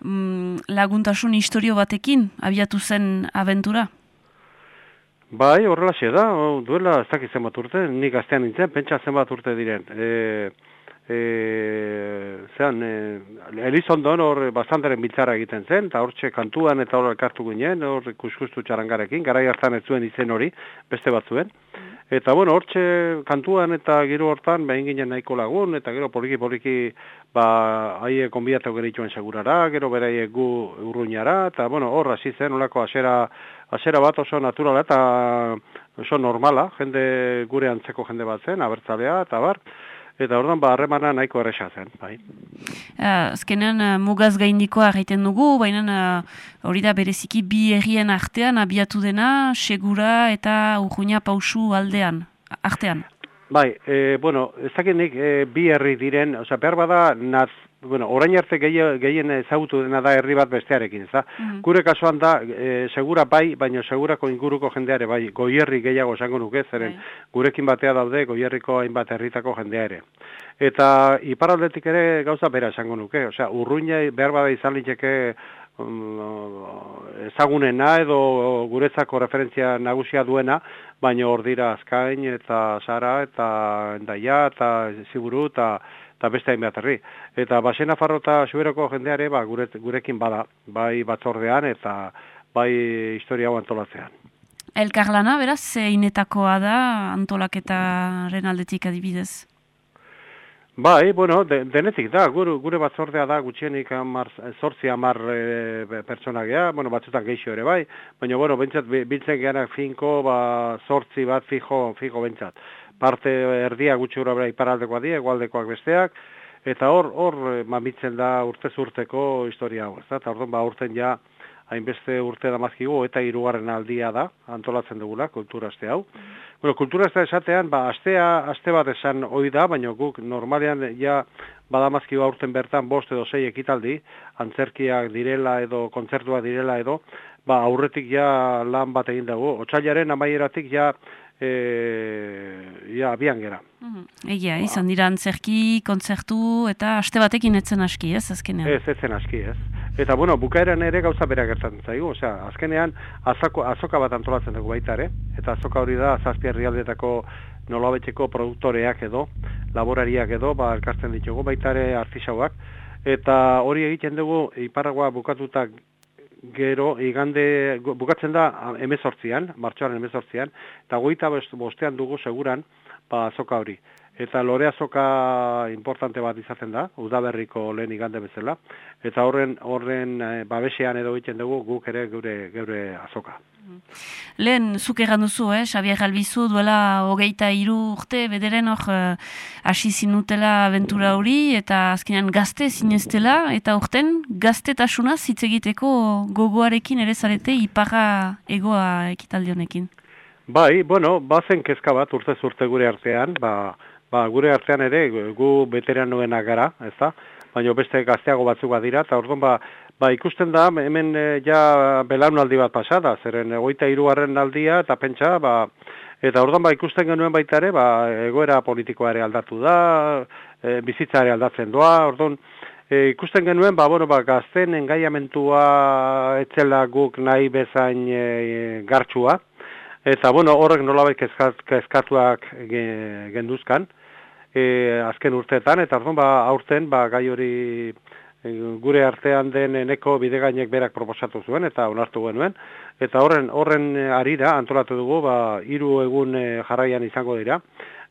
laguntasun historio batekin abiatu zen abentura. Bai, horrelaxe da, o, duela ez dakit zenbat urte, nik gaztean nintzen, pentsa zenbat urte diren. E, e, zean, e, Elizondon hor bastantaren biltzara egiten zen, eta hortxe kantuan eta hor elkartu ginen, hor kuskustu txarangarekin, garai hartan ez zuen izen hori, beste batzuen. Eta bueno, hortxe kantuan eta gero hortan behin ginen nahiko lagun, eta gero poliki-poliki ba, haie konbidatu genituen segurara, gero beraiek gu urruñara, eta bueno, hor hasi zen, olako asera, asera bat oso naturala eta oso normala, jende gure antzeko jende bat zen, abertzalea, eta bar, eta ordan ba, harremana nahiko erresa zen, bai. Uh, azkenean uh, mugaz gaindikoa egiten dugu, baina uh, hori da bereziki bi herrien artean abiatu dena, segura eta urruña pausu aldean, artean. Bai, e, bueno, ez dakit nik e, bi herri diren, osea, behar bada, naz, bueno, orain arte gehien, gehien ezagutu dena da herri bat bestearekin, ez da? Gure kasuan da, e, segura bai, baina segurako inguruko jendeare bai, goierri gehiago esango nuke, zeren gurekin batea daude goierriko hainbat herritako jendea ere. Eta iparaldetik ere gauza bera esango nuke, osea, urruina behar bada izan liteke ezagunena edo guretzako referentzia nagusia duena, baina hor dira Azkain eta Sara eta Endaia eta Ziburu eta eta beste hainbat herri. Eta Basena Farro eta Xuberoko jendeare ba, gure, gurekin bada, bai batzordean eta bai historia hau antolatzean. Elkarlana, beraz, zeinetakoa da antolaketaren aldetik adibidez? Bai, bueno, de, denetik da, gure, gure batzordea da gutxienik zortzi amar e, pertsona gea, bueno, batzutan geixo ere bai, baina, bueno, bentsat, bi- biltzen geanak finko, ba, zortzi bat fijo, fijo bentsat. Parte erdia gutxi gura bera iparaldekoak die, egualdekoak besteak, eta hor, hor, eh, mamitzen da urtez urteko historia hau, eta orduan, ba, urten ja, hainbeste urte damazkigu, eta hirugarren aldia da, antolatzen dugula, kultura aste hau. Bueno, kultura aste esatean, ba, astea, aste bat esan hoi da, baina guk normalean ja badamazkigu aurten bertan bost edo sei ekitaldi, antzerkiak direla edo kontzertuak direla edo, ba, aurretik ja lan bat egin dugu. Otsailaren amaieratik ja, e, ja abian gera. Egia, izan dira antzerki, kontzertu eta aste batekin etzen aski, ez, azkenean? Ez, ez zen aski, ez. Eta, bueno, bukaeran ere gauza bera gertatzen zaigu, osea, azkenean azako, azoka bat antolatzen dugu baita ere, eta azoka hori da zazpi herrialdeetako nolabetxeko produktoreak edo, laborariak edo, ba, elkartzen ditugu baita ere artisauak, eta hori egiten dugu iparragoa bukatuta gero, igande, bukatzen da emezortzian, martxoaren emezortzian, eta goita bost- bostean dugu seguran, ba, azoka hori. Eta lore azoka importante bat izaten da, udaberriko lehen igande bezala, eta horren horren eh, babesean edo egiten dugu guk ere gure geure azoka. Lehen, zuk erran duzu, eh? Xabier Albizu duela hogeita hiru urte bederen hor eh, hasi zinutela aventura hori eta azkenean gazte zineztela eta urten gaztetasunaz hitz egiteko gogoarekin ere zarete iparra egoa ekitaldi honekin. Bai, bueno, bazen kezka bat urte urte gure artean, ba, ba gure artean ere gu- veteranoenak gara, ez da? Baina beste gazteago batzuk badira, eta orduan ba, ba ikusten da, hemen eh, ja belaunaldi bat pasada, zeren egoita hirugarren aldia, eta pentsa, ba, eta orduan ba ikusten genuen baita ere, ba, egoera politikoa ere aldatu da, e, bizitza ere aldatzen doa, orduan, E, ikusten genuen, ba, bueno, ba, gazten engaiamentua etzela guk nahi bezain e, gartxua, eta, bueno, horrek nolabait kezkat, kezkatuak ge, genduzkan, e, azken urteetan, eta orduan, ba, aurten, ba, gai hori e, gure artean den eneko bidegainek berak proposatu zuen, eta onartu genuen, eta horren horren arira antolatu dugu, ba, hiru egun e, jarraian izango dira,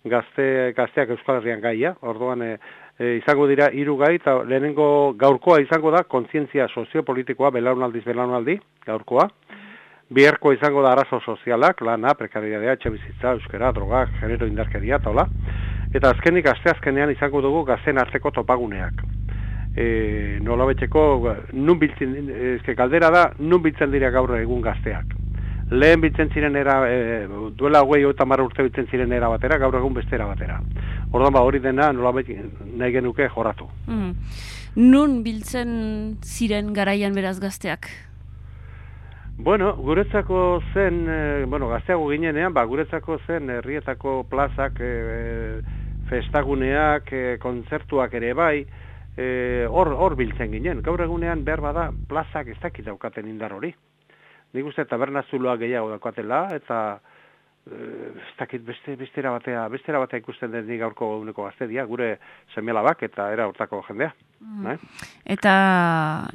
gazte, gazteak Euskal Herrian gaia, orduan e, e, izango dira hiru gai, eta lehenengo gaurkoa izango da kontzientzia soziopolitikoa, belaunaldiz belaunaldi, gaurkoa, Biherko izango da arazo sozialak, lana, prekariadea, etxe bizitza, euskera, drogak, genero indarkeria, eta hola. Eta azkenik, aste azkenean izango dugu gazten arteko topaguneak. E, nola betxeko, nun biltzen, ezke galdera da, nun biltzen dira gaur egun gazteak. Lehen biltzen ziren era, e, duela hogei eta marra urte biltzen ziren era batera, gaur egun bestera batera. Orduan ba hori dena nola nahi genuke joratu. Mm. Nun biltzen ziren garaian beraz gazteak? Bueno, guretzako zen, e, bueno, gazteago ginenean, ba, guretzako zen herrietako plazak, e, festaguneak, e, kontzertuak ere bai, e, hor hor biltzen ginen. Gaur egunean behar bada plazak ez dakit daukaten indar hori. Nik uste tabernazuloa gehiago daukatela, eta eh, ez dakit beste bestera batea, bestera batea ikusten den gaurko eguneko gaztedia, gure semelabak eta era hortako jendea. Mm. Eh? Eta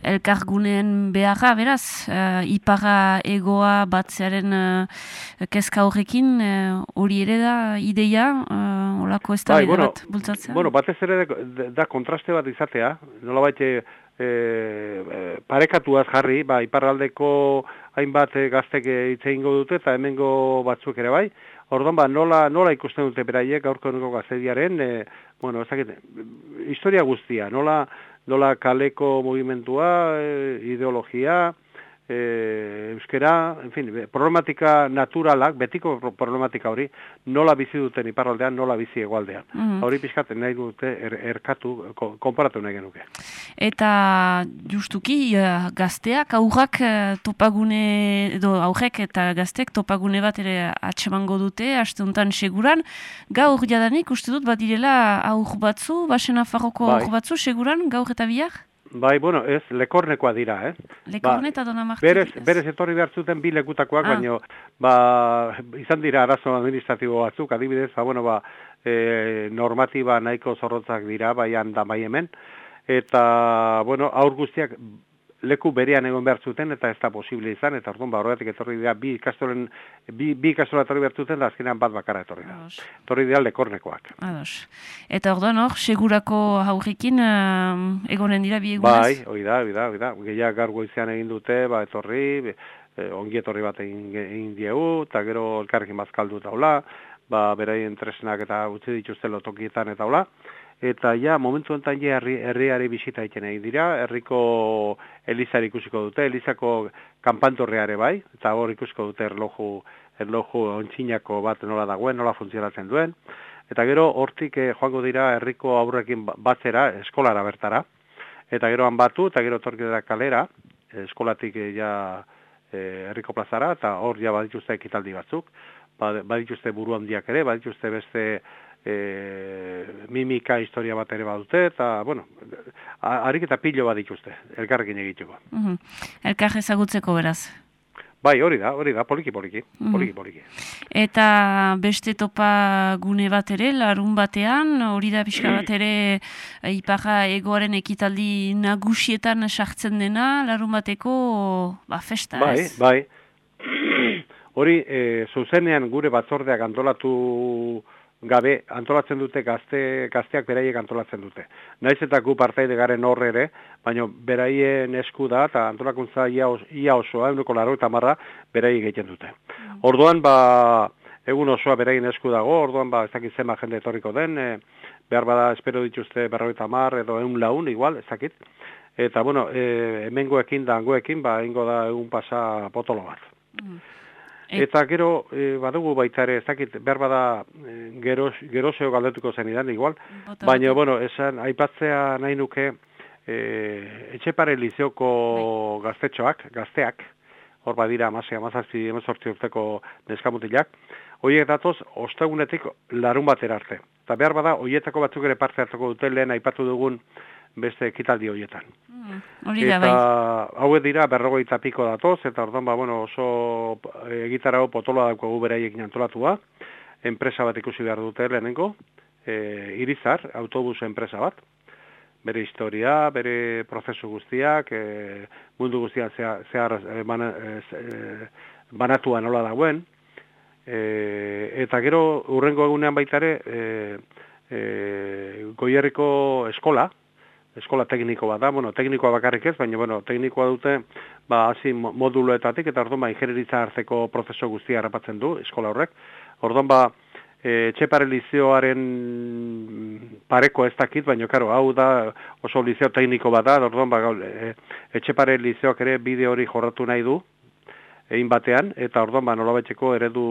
elkarguneen beharra, beraz, uh, iparra egoa batzearen uh, kezka horrekin, eh, hori ere da ideia, uh, olako ez da Bai, bueno, bat bultzatzea? bueno, batez ere da, da kontraste bat izatea, nolabait e, e, parekatuaz jarri, ba, iparraldeko hainbat gaztek hitz egingo dute eta hemengo batzuk ere bai. Orduan ba, nola, nola ikusten dute beraiek gaurko eguneko gaztediaren, e, bueno, ez dakit, historia guztia, nola, nola kaleko mugimentua, e, ideologia, e, euskera, en fin, problematika naturalak, betiko pro- problematika hori, nola bizi duten iparraldean, nola bizi hegoaldean. Mhm. Hori pixkat nahi dute er, erkatu, ko- konparatu nahi genuke. Eta justuki eh, gazteak, aurrak eh, topagune, edo aurrek eta gaztek topagune bat ere atsemango dute, asteuntan seguran. Gaur jadanik uste dut badirela aur batzu, basen afarroko Bai. aur batzu, seguran, gaur eta bihar? Bai, bueno, ez, lekornekoa dira, eh? Lekorne eta Dona Martin. Berez, berez etorri behar zuten bi lekutakoak, Ah. baino, ba, izan dira arazo administratibo batzuk, adibidez, ba, bueno, ba, e, normatiba nahiko zorrotzak dira, bai da bai hemen, eta, bueno, aur guztiak leku berean egon behar zuten, eta ez da posible izan, eta orduan, ba, horregatik etorri dira, bi ikastolen, bi, bi ikastola etorri behar zuten, da azkenean bat bakarra etorri da. Etorri dira lekornekoak. Ados. Eta orduan hor, segurako aurrekin eh, egonen dira bi egunez? Bai, hori da, hori da, hori da. Gehiak gaur goizean egin dute, ba, etorri, be- e, ongi etorri bat egin, egin diegu, eta gero elkarrekin bazkaldu eta hola, ba, beraien tresnak eta utzi dituzte lotokietan eta hola. Eta ja, momentu enten ja herri, herriari bisita egiten egin dira, herriko elizari ikusiko dute, elizako kanpantorreare bai, eta hor ikusiko dute erloju, erloju ontsinako bat nola dagoen, nola funtzionatzen duen. Eta gero hortik eh, joango dira herriko aurrekin ba- batzera, eskolara bertara, eta gero batu, eta gero torki da kalera, eskolatik eh, ja eh, herriko plazara, eta hor ja badituzte ekitaldi batzuk, Ba- badituzte buru handiak ere, badituzte beste e, mimika historia bat ere badute, eta, bueno, harik eta pilo badituzte, elkarrekin egiteko. Mhm. Elkar ezagutzeko beraz. Bai, hori da, hori da, poliki, poliki, Mhm. poliki, poliki. Eta beste topa gune bat ere, larun batean, hori da pixka bat ere eh, iparra egoaren ekitaldi nagusietan sartzen dena, larun bateko ba, festa Bai, ez? bai. <clears throat> Hori, e, zuzenean gure batzordeak antolatu gabe antolatzen dute gazte, gazteak beraiek antolatzen dute. Naiz eta gu partaide garen horre ere, baina beraien esku da eta antolakuntza ia, os, ia osoa, euneko laro eta marra, beraiek egiten dute. Orduan, ba, egun osoa beraien esku dago, orduan, ba, ez dakit zema jende etorriko den, e, behar bada espero dituzte berroita mar edo eun laun, igual, ez dakit. Eta, bueno, e, hemengoekin da hangoekin, ba, ingo da egun pasa potolo bat. Eta gero, e, badugu baita ere, ez dakit, behar bada e, geros, geroseo galdetuko zen idan, igual, Bota, baina, bota. bueno, esan, aipatzea nahi nuke, e, etxepare lizeoko gaztetxoak, gazteak, hor badira amasei, amazazpi, emezortzi urteko neskamutilak, horiek datoz, ostegunetik larun batera arte. Eta behar bada, hoietako batzuk ere parte hartuko dute lehen aipatu dugun beste ekitaldi horietan. Hori da, bai. hauek dira berrogeita piko datoz, eta orduan ba, bueno, oso eh, egitarau potoloa daukagu beraiekin antolatua, enpresa bat ikusi behar dute lehenengo, e, irizar, autobus enpresa bat, bere historia, bere prozesu guztiak, e, mundu guztiak zehar, zehar e, bana, e, z- e, banatua nola dagoen, e, eta gero urrengo egunean baita ere, e, e, goierriko eskola, eskola tekniko bat da, bueno, teknikoa bakarrik ez, baina, bueno, teknikoa dute, ba, hasi mo- moduloetatik, eta orduan, ba, ingenieritza hartzeko prozesu guztia harrapatzen du, eskola horrek. Orduan, ba, e, etxepare lizioaren pareko ez dakit, baina, karo, hau da oso lizio tekniko bat da, orduan, ba, e, etxepare lizioak ere bide hori jorratu nahi du, egin batean, eta orduan, ba, nolabaiteko eredu,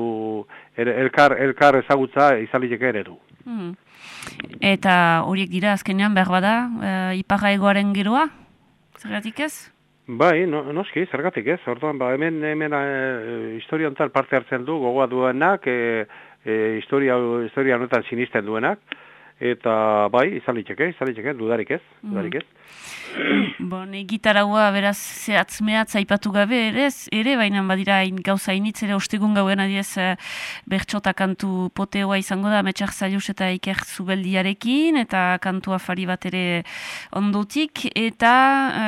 ere, elkar, elkar ezagutza izaliteke eredu. Mhm. Eta horiek dira azkenean behar bada, uh, iparra egoaren geroa? Zergatik ez? Bai, no, noski, zergatik ez, orduan, ba, hemen, hemen e, historia honetan parte hartzen du, gogoa duenak, e, e, historia, historia honetan sinisten duenak, eta bai, izan liteke, izan liteke, dudarik ez, dudarik ez. <clears throat> Bon, e, gitaraua beraz zehatz mehatz aipatu gabe ere, ere baina badira hain gauza initz ere ostegun gauen adiez e, bertxota kantu poteoa izango da metxar zailus eta iker zubeldiarekin eta kantu afari bat ere ondotik eta e,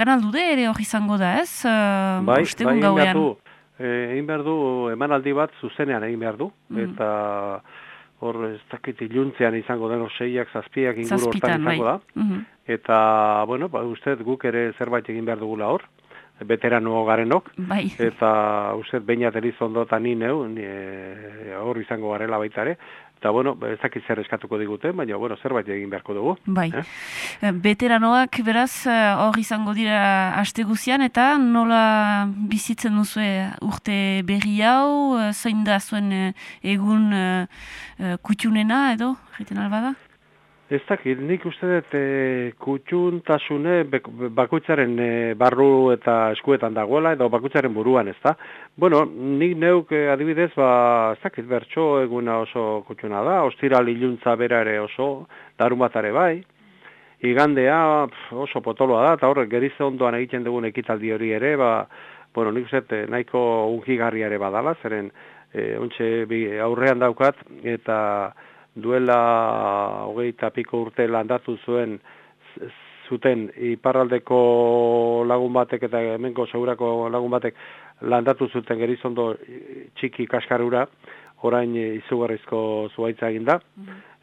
kanal dude ere hor izango da ez e, bai, ostegun bai, gauean. eh, egin behar du, emanaldi bat zuzenean egin behar du, Mhm. eta hor ez dakit iluntzean izango den seiak, zazpiak inguru hortan bai. izango da. Mhm. Eta, bueno, ba, uste guk ere zerbait egin behar dugula hor, veterano garenok, Bai. eta uste dut bainat elizondo eta ni neu, ni, e, hor izango garela baita ere, eta, bueno, ba, ez dakit zer eskatuko digute, baina, bueno, zerbait egin beharko dugu. Bai. Eh? Eh, Veteranoak beraz eh, hor izango dira aste guzian eta nola bizitzen duzue urte berri hau, eh, zein da zuen eh, egun eh, eh, kutxunena edo, egiten albada? Ez dakit, nik uste dut e, kutxuntasune bek- bakoitzaren e, barru eta eskuetan dagoela, edo bakoitzaren buruan, ez da? Bueno, nik neuk e, adibidez, ba, ez dakit, bertso eguna oso kutxuna da, ostiral iluntza bera ere oso, darun bat ere bai, igandea pf, oso potoloa da, eta horrek gerize ondoan egiten dugun ekitaldi hori ere, ba, bueno, nik uste eh, nahiko unkigarri ere badala, zeren e, ontxe bi, aurrean daukat, eta duela hogeita piko urte landatu zuen zuten iparraldeko lagun batek eta hemengo segurako lagun batek landatu zuten gerizondo txiki kaskarura, orain izugarrizko zuaitza egin da.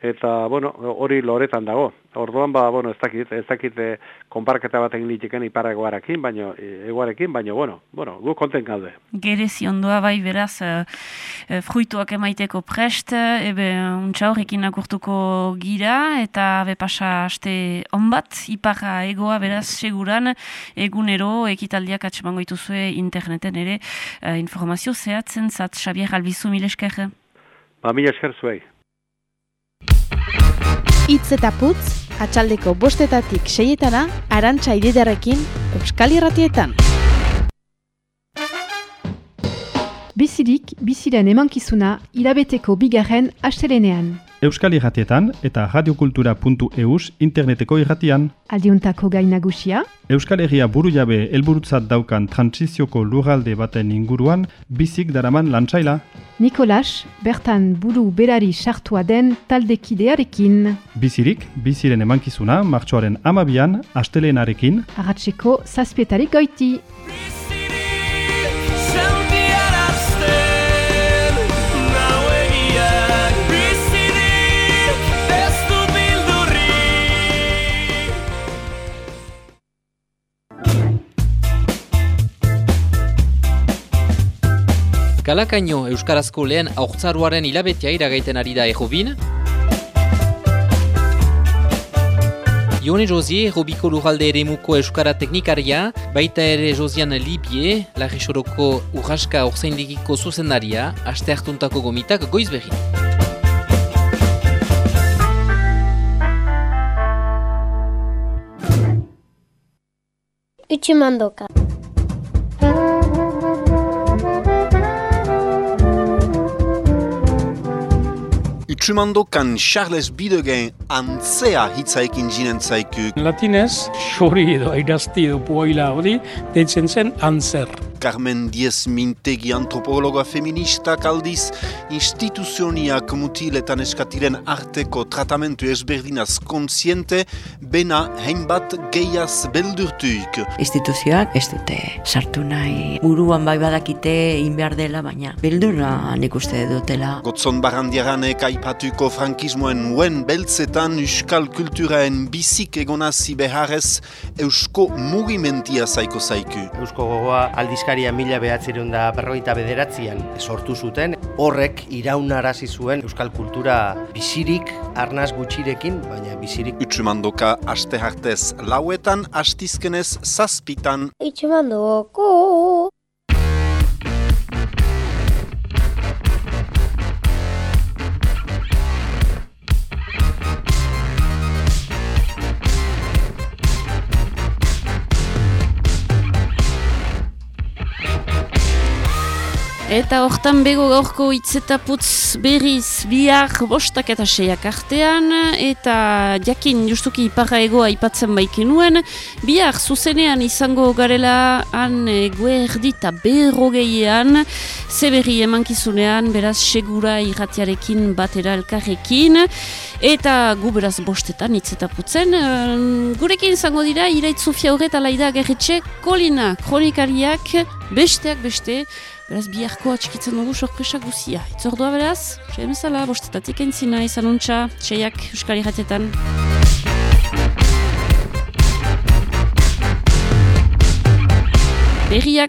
Eta, bueno, hori loretan dago. Orduan, ba, bueno, ez dakit, ez dakit eh, konparketa bat egin liteken iparagoarekin, baino, eh, egoarekin, baino, bueno, bueno, gu konten gaude. Gerezi ondoa bai beraz eh, fruituak emaiteko prest, ebe untxa horrekin akurtuko gira eta be pasa aste onbat, iparra egoa beraz seguran egunero ekitaldiak atsemango dituzue interneten ere eh, informazio zehatzen zat Xabier Albizu milesker. Ba, mila esker zuei. Itz eta putz, atxaldeko bostetatik seietana, arantxa ididarekin, Euskal Irratietan. Bizirik, biziren emankizuna, hilabeteko bigarren astelenean. Euskal Irratietan eta radiokultura.eus interneteko irratian. Aldiuntako gai nagusia, Euskal Herria buru jabe helburutzat daukan trantsizioko lurralde baten inguruan bizik daraman lantzaila. Nikolas, bertan buru berari sartua den taldekidearekin. Bizirik, biziren emankizuna martxoaren amabian astelenarekin. Arratseko zazpietarik goiti. Kalakaino Euskarazko lehen aurtzaruaren hilabetea iragaiten ari da errobin. Ione Josie, Robiko Lurralde eremuko Euskara teknikaria, baita ere Josian Libie, Larrisoroko Urraska Orzaindigiko zuzendaria, aste hartuntako gomitak goiz behi. Utsumandoka. Utsumandokan Charles Bidegen antzea hitzaikin jinen zaiku. Latinez, xori edo idazti edo poaila hori, deitzen zen antzer. Carmen Diez Mintegi antropologa feministak aldiz instituzioniak mutiletan eskatiren arteko tratamentu ezberdinaz kontziente, bena hainbat gehiaz beldurtuik. Instituzioak ez dute sartu nahi buruan bai badakite in behar dela, baina beldurra nik uste dutela. Gotzon barandiaranek aipatuko frankismoen uen beltzetan euskal kulturaen bizik egonazi beharrez eusko mugimentia zaiko zaiku. Eusko gogoa aldizkaria mila behatzeron da berroita bederatzean sortu zuten. Horrek iraunarazi zuen euskal kultura bizirik, arnaz gutxirekin, baina bizirik. Utsumandoka aste hartez lauetan, astizkenez zazpitan. Utsumandoko. Eta hortan bego gaurko itzetaputz berriz bihar bostak eta seiak artean, eta jakin justuki iparra egoa aipatzen baikenuen, bihar zuzenean izango garela han eguerdi eta berrogeian, zeberri emankizunean, beraz segura irratiarekin batera elkarrekin, eta gu beraz bostetan itzetaputzen. Eh, Gurekin izango dira, iraitzu fiaure eta laida gerritxe, kolina kronikariak, besteak beste, beraz biharko atxikitzen dugu sorpresa guzia. Itzordua beraz, sehemezala, bostetatik entzina izan untxa, txeiak Euskal Irratietan. Berriak